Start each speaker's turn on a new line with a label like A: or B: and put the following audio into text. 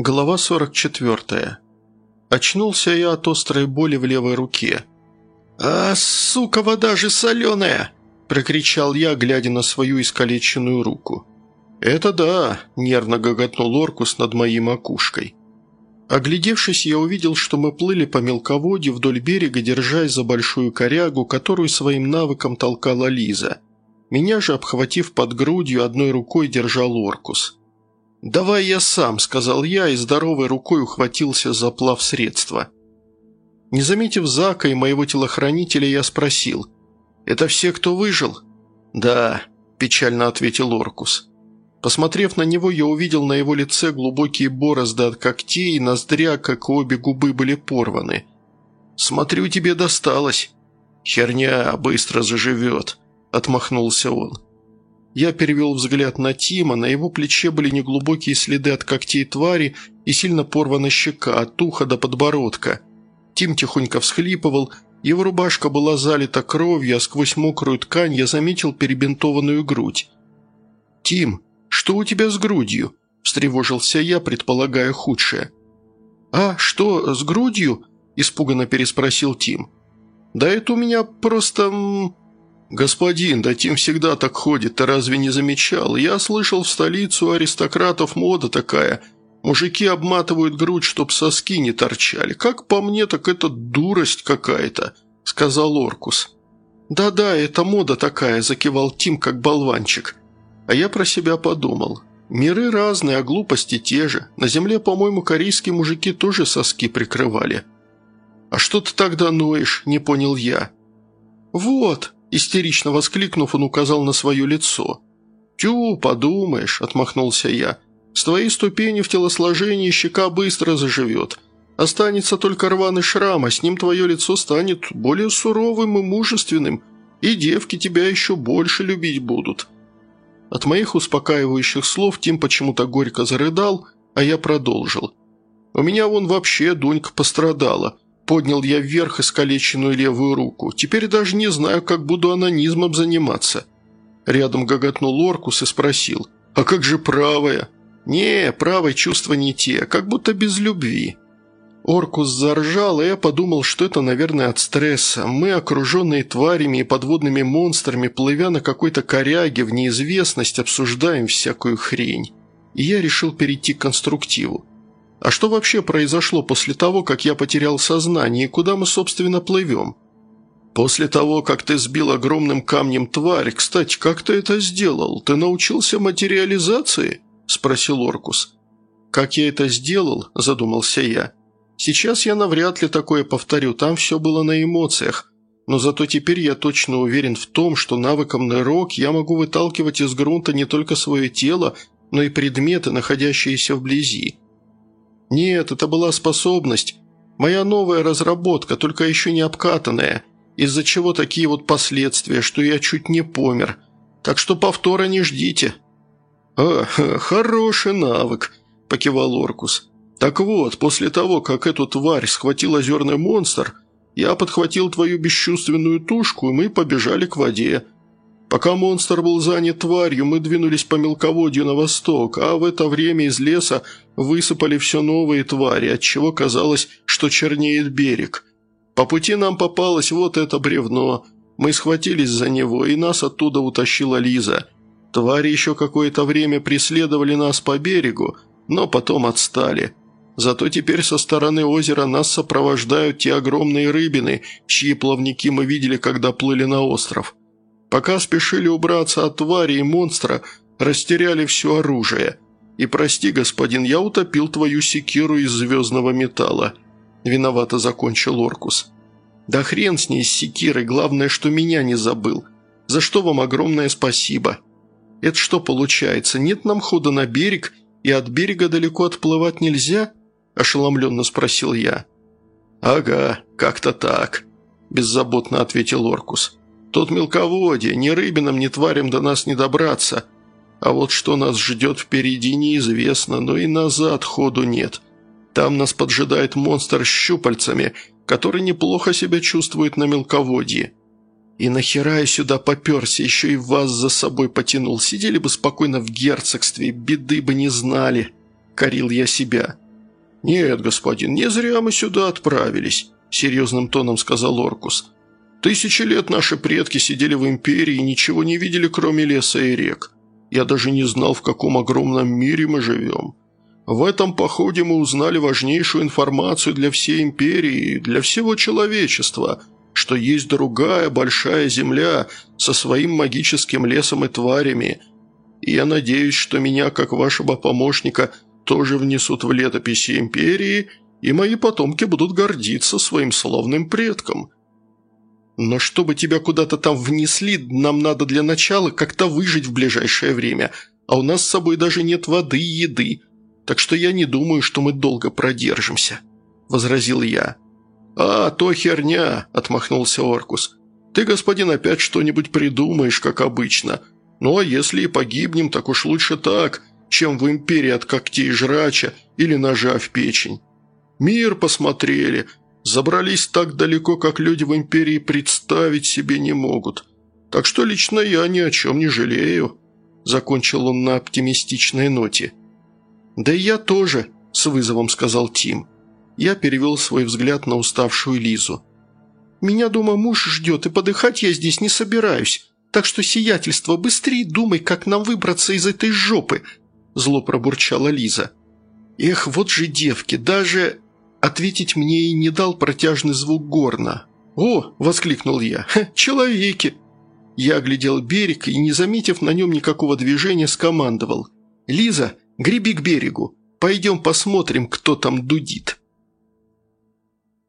A: Глава 44. Очнулся я от острой боли в левой руке. «А, сука, вода же соленая!» – прокричал я, глядя на свою искалеченную руку. «Это да!» – нервно гоготнул Оркус над моей макушкой. Оглядевшись, я увидел, что мы плыли по мелководью вдоль берега, держась за большую корягу, которую своим навыком толкала Лиза. Меня же, обхватив под грудью, одной рукой держал Оркус. «Давай я сам», – сказал я и здоровой рукой ухватился за плав средства. Не заметив Зака и моего телохранителя, я спросил. «Это все, кто выжил?» «Да», – печально ответил Оркус. Посмотрев на него, я увидел на его лице глубокие борозды от когтей, и ноздря, как обе губы, были порваны. «Смотрю, тебе досталось». «Херня, быстро заживет», – отмахнулся он. Я перевел взгляд на Тима, на его плече были неглубокие следы от когтей твари и сильно порвана щека от уха до подбородка. Тим тихонько всхлипывал, его рубашка была залита кровью, а сквозь мокрую ткань я заметил перебинтованную грудь. «Тим, что у тебя с грудью?» – встревожился я, предполагая худшее. «А, что, с грудью?» – испуганно переспросил Тим. «Да это у меня просто...» «Господин, да Тим всегда так ходит, ты разве не замечал? Я слышал, в столицу аристократов мода такая. Мужики обматывают грудь, чтоб соски не торчали. Как по мне, так это дурость какая-то», — сказал Оркус. «Да-да, это мода такая», — закивал Тим, как болванчик. А я про себя подумал. Миры разные, а глупости те же. На земле, по-моему, корейские мужики тоже соски прикрывали. «А что ты тогда ноешь?» – не понял я. «Вот», Истерично воскликнув, он указал на свое лицо. «Тю, подумаешь», – отмахнулся я. «С твоей ступени в телосложении щека быстро заживет. Останется только рваный шрам, а с ним твое лицо станет более суровым и мужественным, и девки тебя еще больше любить будут». От моих успокаивающих слов Тим почему-то горько зарыдал, а я продолжил. «У меня вон вообще Дунька пострадала. Поднял я вверх искалеченную левую руку. Теперь даже не знаю, как буду анонизмом заниматься. Рядом гоготнул Оркус и спросил. «А как же правая?» «Не, правой чувства не те, как будто без любви». Оркус заржал, и я подумал, что это, наверное, от стресса. Мы, окруженные тварями и подводными монстрами, плывя на какой-то коряге в неизвестность, обсуждаем всякую хрень. И я решил перейти к конструктиву. А что вообще произошло после того, как я потерял сознание, и куда мы, собственно, плывем? После того, как ты сбил огромным камнем тварь, кстати, как ты это сделал? Ты научился материализации?» – спросил Оркус. «Как я это сделал?» – задумался я. «Сейчас я навряд ли такое повторю, там все было на эмоциях. Но зато теперь я точно уверен в том, что навыком нырок я могу выталкивать из грунта не только свое тело, но и предметы, находящиеся вблизи. Нет, это была способность. Моя новая разработка, только еще не обкатанная, из-за чего такие вот последствия, что я чуть не помер. Так что повтора не ждите». «А, хороший навык», – покивал Оркус. «Так вот, после того, как эту тварь схватил озерный монстр, я подхватил твою бесчувственную тушку, и мы побежали к воде. Пока монстр был занят тварью, мы двинулись по мелководью на восток, а в это время из леса высыпали все новые твари, отчего казалось, что чернеет берег. По пути нам попалось вот это бревно. Мы схватились за него, и нас оттуда утащила Лиза. Твари еще какое-то время преследовали нас по берегу, но потом отстали. Зато теперь со стороны озера нас сопровождают те огромные рыбины, чьи плавники мы видели, когда плыли на остров. Пока спешили убраться от твари и монстра, растеряли все оружие. И прости, господин, я утопил твою секиру из звездного металла. Виновато закончил Оркус. Да хрен с ней, с секирой, главное, что меня не забыл. За что вам огромное спасибо. Это что получается, нет нам хода на берег, и от берега далеко отплывать нельзя? Ошеломленно спросил я. «Ага, как-то так», – беззаботно ответил Оркус. Тут мелководье, ни рыбинам, ни тварям до нас не добраться. А вот что нас ждет впереди, неизвестно, но и назад ходу нет. Там нас поджидает монстр с щупальцами, который неплохо себя чувствует на мелководье. И нахера я сюда поперся, еще и вас за собой потянул. Сидели бы спокойно в герцогстве, беды бы не знали. Корил я себя. «Нет, господин, не зря мы сюда отправились», – серьезным тоном сказал Оркус. «Тысячи лет наши предки сидели в империи и ничего не видели, кроме леса и рек. Я даже не знал, в каком огромном мире мы живем. В этом походе мы узнали важнейшую информацию для всей империи и для всего человечества, что есть другая большая земля со своим магическим лесом и тварями. И я надеюсь, что меня, как вашего помощника, тоже внесут в летописи империи, и мои потомки будут гордиться своим славным предком. Но чтобы тебя куда-то там внесли, нам надо для начала как-то выжить в ближайшее время, а у нас с собой даже нет воды и еды, так что я не думаю, что мы долго продержимся», – возразил я. «А, то херня», – отмахнулся Оркус. «Ты, господин, опять что-нибудь придумаешь, как обычно. Ну а если и погибнем, так уж лучше так, чем в империи от когтей жрача или ножа в печень. Мир посмотрели, забрались так далеко, как люди в империи представить себе не могут. Так что лично я ни о чем не жалею», – закончил он на оптимистичной ноте. «Да и я тоже», – с вызовом сказал Тим. Я перевел свой взгляд на уставшую Лизу. «Меня дома муж ждет, и подыхать я здесь не собираюсь. Так что, сиятельство, быстрее думай, как нам выбраться из этой жопы», зло пробурчала Лиза. «Эх, вот же девки, даже...» Ответить мне и не дал протяжный звук горна. «О!» – воскликнул я. «Человеки!» Я оглядел берег и, не заметив на нем никакого движения, скомандовал. «Лиза, греби к берегу. Пойдем посмотрим, кто там дудит».